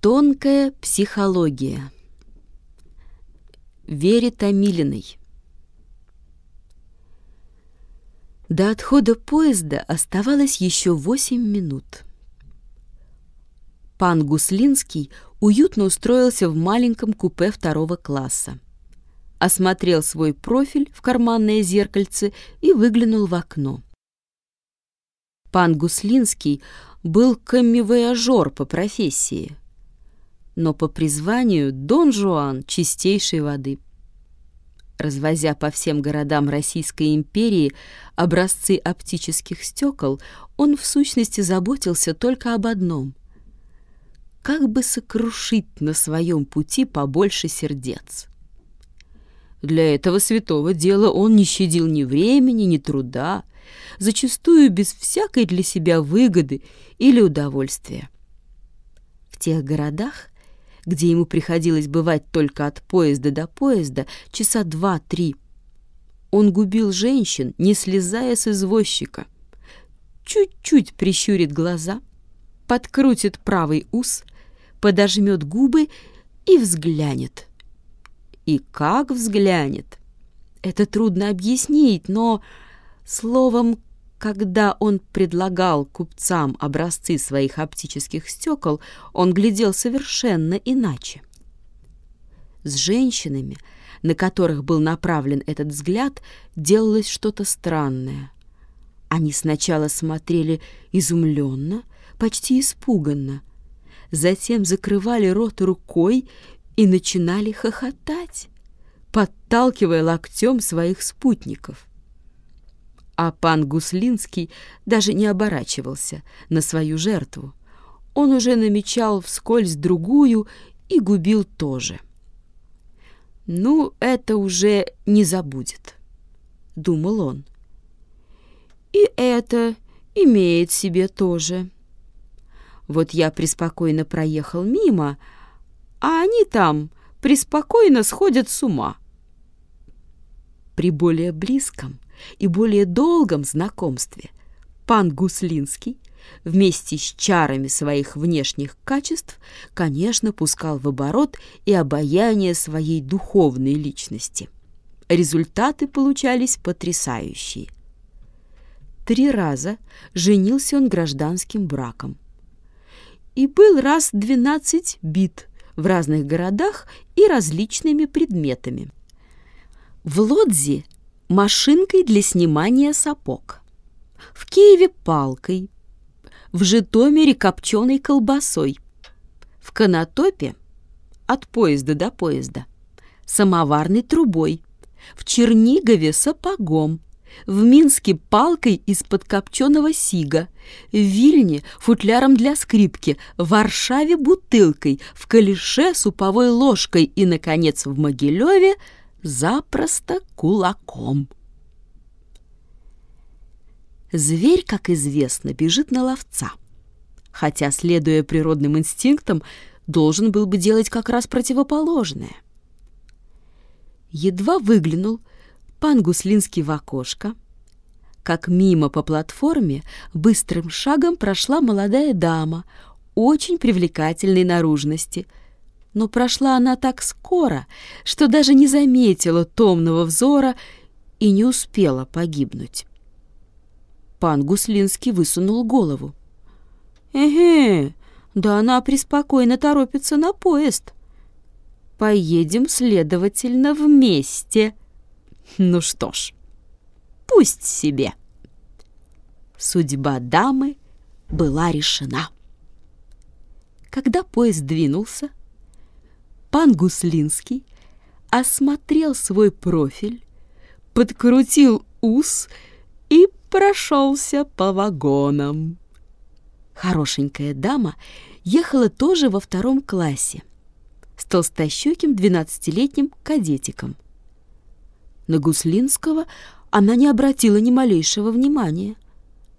Тонкая психология. Вере Томилиной. До отхода поезда оставалось еще восемь минут. Пан Гуслинский уютно устроился в маленьком купе второго класса. Осмотрел свой профиль в карманное зеркальце и выглянул в окно. Пан Гуслинский был камевояжер по профессии – но по призванию Дон Жуан чистейшей воды. Развозя по всем городам Российской империи образцы оптических стекол, он в сущности заботился только об одном — как бы сокрушить на своем пути побольше сердец. Для этого святого дела он не щадил ни времени, ни труда, зачастую без всякой для себя выгоды или удовольствия. В тех городах, где ему приходилось бывать только от поезда до поезда, часа два-три. Он губил женщин, не слезая с извозчика. Чуть-чуть прищурит глаза, подкрутит правый ус, подожмет губы и взглянет. И как взглянет? Это трудно объяснить, но словом когда он предлагал купцам образцы своих оптических стекол, он глядел совершенно иначе. С женщинами, на которых был направлен этот взгляд, делалось что-то странное. Они сначала смотрели изумленно, почти испуганно, затем закрывали рот рукой и начинали хохотать, подталкивая локтем своих спутников а пан Гуслинский даже не оборачивался на свою жертву. Он уже намечал вскользь другую и губил тоже. «Ну, это уже не забудет», — думал он. «И это имеет себе тоже. Вот я преспокойно проехал мимо, а они там преспокойно сходят с ума». При более близком — и более долгом знакомстве пан Гуслинский вместе с чарами своих внешних качеств, конечно, пускал в оборот и обаяние своей духовной личности. Результаты получались потрясающие. Три раза женился он гражданским браком. И был раз двенадцать бит в разных городах и различными предметами. В Лодзе машинкой для снимания сапог, в Киеве палкой, в Житомире копченой колбасой, в Конотопе от поезда до поезда, самоварной трубой, в Чернигове сапогом, в Минске палкой из-под копченого сига, в Вильне футляром для скрипки, в Варшаве бутылкой, в Калише суповой ложкой и, наконец, в Могилеве – запросто кулаком. Зверь, как известно, бежит на ловца, хотя, следуя природным инстинктам, должен был бы делать как раз противоположное. Едва выглянул пан Гуслинский в окошко, как мимо по платформе быстрым шагом прошла молодая дама, очень привлекательной наружности — но прошла она так скоро, что даже не заметила томного взора и не успела погибнуть. Пан Гуслинский высунул голову. «Эге, да она преспокойно торопится на поезд. Поедем, следовательно, вместе. Ну что ж, пусть себе». Судьба дамы была решена. Когда поезд двинулся, пан Гуслинский осмотрел свой профиль, подкрутил ус и прошелся по вагонам. Хорошенькая дама ехала тоже во втором классе с толстощеким двенадцатилетним кадетиком. На Гуслинского она не обратила ни малейшего внимания,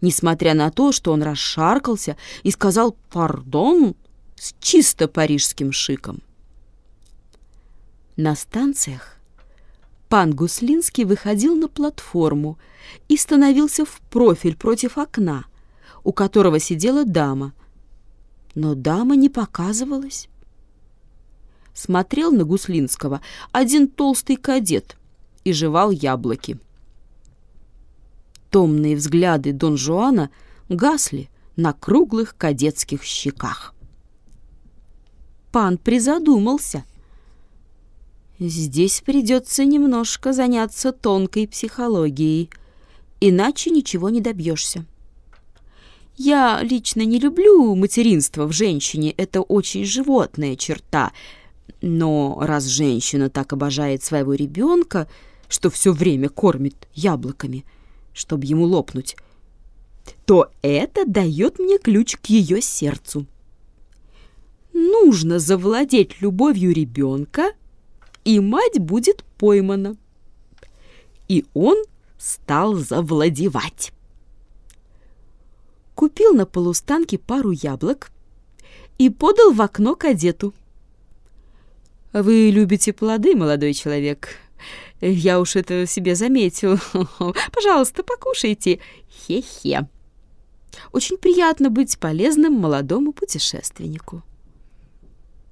несмотря на то, что он расшаркался и сказал «пардон» с чисто парижским шиком. На станциях пан Гуслинский выходил на платформу и становился в профиль против окна, у которого сидела дама. но дама не показывалась. Смотрел на Гуслинского один толстый кадет и жевал яблоки. Томные взгляды Дон Жуана гасли на круглых кадетских щеках. Пан призадумался. Здесь придется немножко заняться тонкой психологией, иначе ничего не добьешься. Я лично не люблю материнство в женщине, это очень животная черта. Но раз женщина так обожает своего ребенка, что все время кормит яблоками, чтобы ему лопнуть, то это дает мне ключ к ее сердцу. Нужно завладеть любовью ребенка, и мать будет поймана. И он стал завладевать купил на полустанке пару яблок и подал в окно кадету. «Вы любите плоды, молодой человек?» «Я уж это себе заметил. Пожалуйста, покушайте. Хе-хе. Очень приятно быть полезным молодому путешественнику».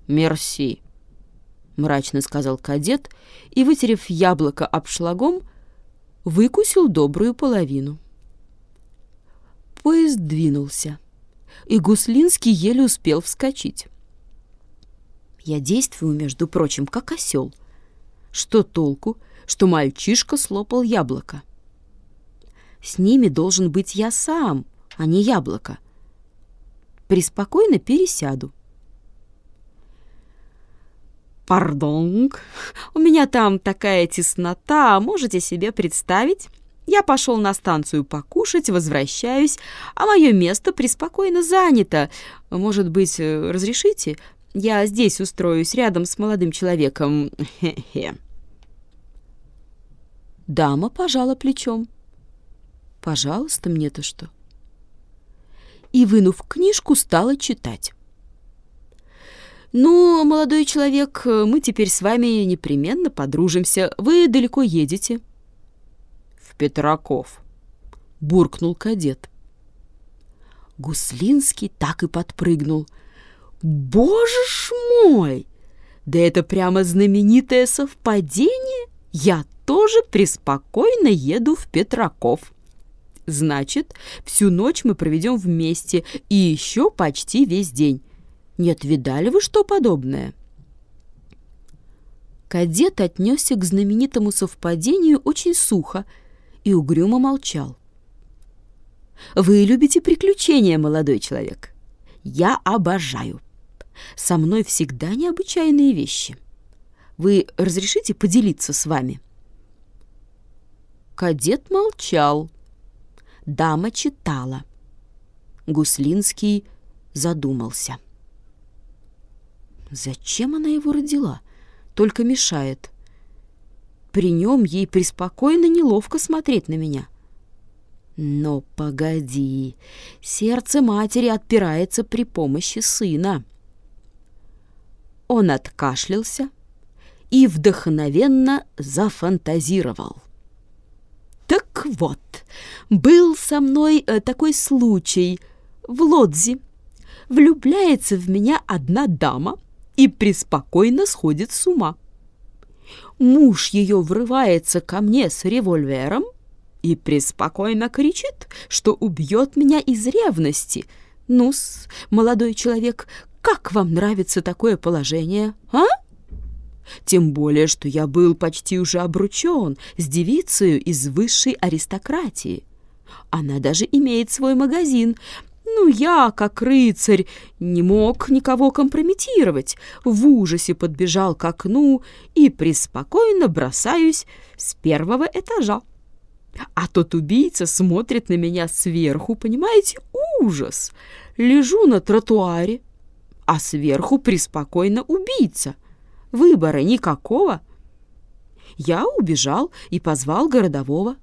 «Мерси», — мрачно сказал кадет и, вытерев яблоко обшлагом, выкусил добрую половину. Поезд двинулся, и Гуслинский еле успел вскочить. Я действую, между прочим, как осел. Что толку, что мальчишка слопал яблоко? С ними должен быть я сам, а не яблоко. Приспокойно пересяду. «Пардон, у меня там такая теснота, можете себе представить?» Я пошел на станцию покушать, возвращаюсь, а мое место преспокойно занято. Может быть, э, разрешите? Я здесь устроюсь, рядом с молодым человеком. Хе-хе. Дама пожала плечом. «Пожалуйста, мне-то что?» И, вынув книжку, стала читать. «Ну, молодой человек, мы теперь с вами непременно подружимся. Вы далеко едете?» Петраков!» — буркнул кадет. Гуслинский так и подпрыгнул. «Боже ж мой! Да это прямо знаменитое совпадение! Я тоже преспокойно еду в Петраков!» Значит, всю ночь мы проведем вместе и еще почти весь день. Нет, видали вы что подобное?» Кадет отнесся к знаменитому совпадению очень сухо и угрюмо молчал. «Вы любите приключения, молодой человек? Я обожаю. Со мной всегда необычайные вещи. Вы разрешите поделиться с вами?» Кадет молчал. Дама читала. Гуслинский задумался. Зачем она его родила? Только мешает. При нем ей преспокойно неловко смотреть на меня. Но погоди, сердце матери отпирается при помощи сына. Он откашлялся и вдохновенно зафантазировал. Так вот, был со мной э, такой случай в Лодзи. Влюбляется в меня одна дама и преспокойно сходит с ума муж ее врывается ко мне с револьвером и преспокойно кричит, что убьет меня из ревности. Ну-с, молодой человек, как вам нравится такое положение, а? Тем более, что я был почти уже обручен с девицей из высшей аристократии. Она даже имеет свой магазин, ну, я, как рыцарь, не мог никого компрометировать. В ужасе подбежал к окну и преспокойно бросаюсь с первого этажа. А тот убийца смотрит на меня сверху, понимаете? Ужас! Лежу на тротуаре, а сверху преспокойно убийца. Выбора никакого. Я убежал и позвал городового.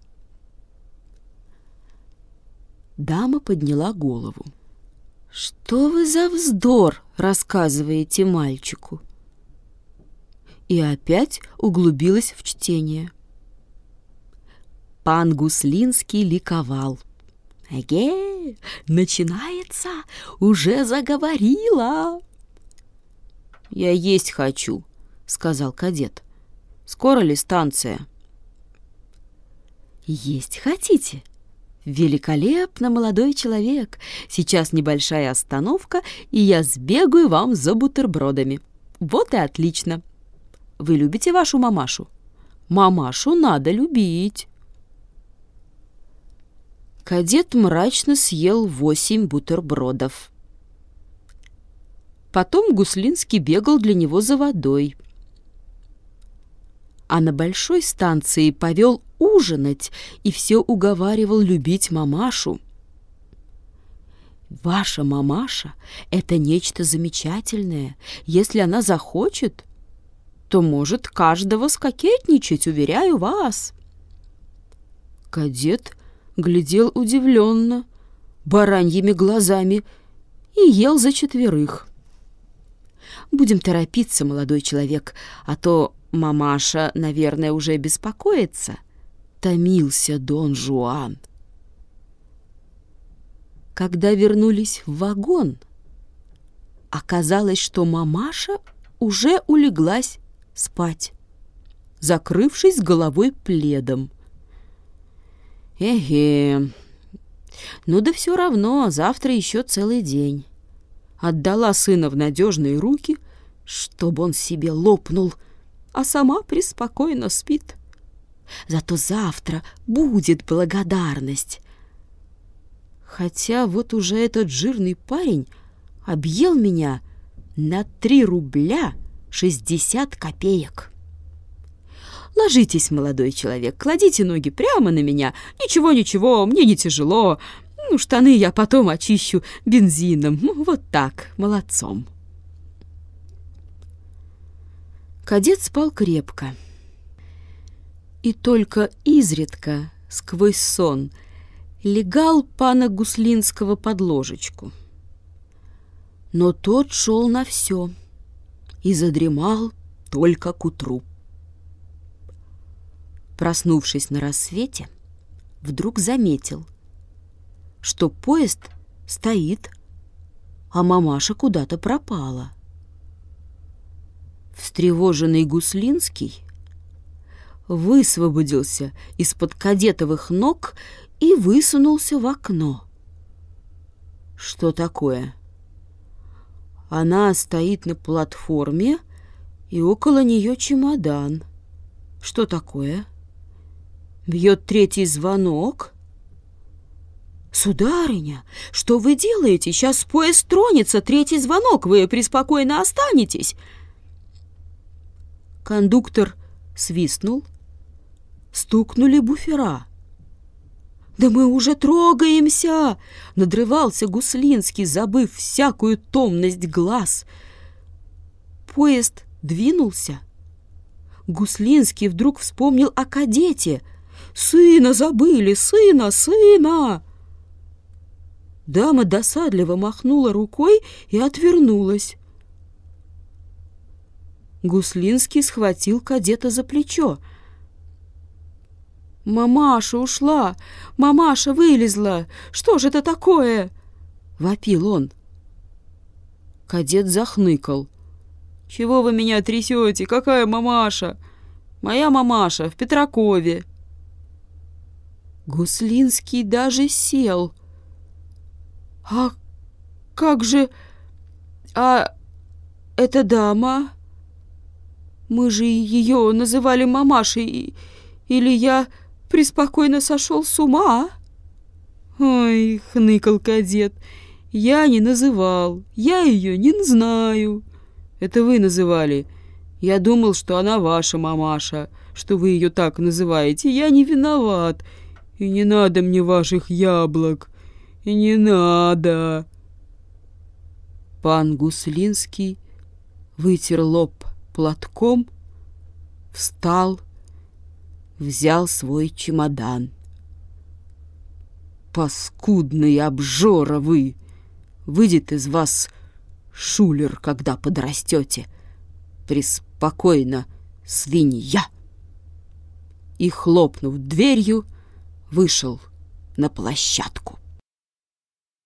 Дама подняла голову. «Что вы за вздор рассказываете мальчику?» И опять углубилась в чтение. Пан Гуслинский ликовал. Эге, начинается, уже заговорила. Я есть хочу, сказал кадет. Скоро ли станция? Есть хотите? Великолепно, молодой человек. Сейчас небольшая остановка, и я сбегаю вам за бутербродами. Вот и отлично. Вы любите вашу мамашу? Мамашу надо любить. Кадет мрачно съел восемь бутербродов. Потом Гуслинский бегал для него за водой. А на большой станции повел ужинать и все уговаривал любить мамашу. Ваша мамаша — это нечто замечательное. Если она захочет, то может каждого скокетничать, уверяю вас. Кадет глядел удивленно, бараньими глазами и ел за четверых. «Будем торопиться, молодой человек, а то мамаша, наверное, уже беспокоится», — томился Дон Жуан. Когда вернулись в вагон, оказалось, что мамаша уже улеглась спать, закрывшись головой пледом. Эге. Ну да все равно, завтра еще целый день. Отдала сына в надежные руки, чтобы он себе лопнул, а сама преспокойно спит. Зато завтра будет благодарность. Хотя вот уже этот жирный парень объел меня на три рубля шестьдесят копеек. Ложитесь, молодой человек, кладите ноги прямо на меня. Ничего, ничего, мне не тяжело. Ну, штаны я потом очищу бензином. Ну, вот так, молодцом. Кадет спал крепко. И только изредка, сквозь сон, легал пана Гуслинского под ложечку. Но тот шел на все и задремал только к утру. Проснувшись на рассвете, вдруг заметил, что поезд стоит, а мамаша куда-то пропала. Встревоженный Гуслинский высвободился из-под кадетовых ног и высунулся в окно. Что такое? Она стоит на платформе, и около нее чемодан. Что такое? — Бьет третий звонок. «Сударыня, что вы делаете? Сейчас поезд тронется, третий звонок, вы преспокойно останетесь!» Кондуктор свистнул. Стукнули буфера. «Да мы уже трогаемся!» — надрывался Гуслинский, забыв всякую томность глаз. Поезд двинулся. Гуслинский вдруг вспомнил о кадете — Сына забыли, сына, сына!» Дама досадливо махнула рукой и отвернулась. Гуслинский схватил кадета за плечо. «Мамаша ушла! Мамаша вылезла! Что же это такое?» — вопил он. Кадет захныкал. «Чего вы меня трясете? Какая мамаша?» «Моя мамаша в Петракове». Гуслинский даже сел. «А как же... А эта дама? Мы же ее называли мамашей, или я преспокойно сошел с ума?» «Ой, — хныкал кадет, — я не называл, я ее не знаю. Это вы называли. Я думал, что она ваша мамаша, что вы ее так называете. Я не виноват». И не надо мне ваших яблок. И не надо. Пан Гуслинский вытер лоб платком, встал, взял свой чемодан. Паскудный обжора вы! Выйдет из вас шулер, когда подрастете. Преспокойно, свинья! И, хлопнув дверью, вышел на площадку.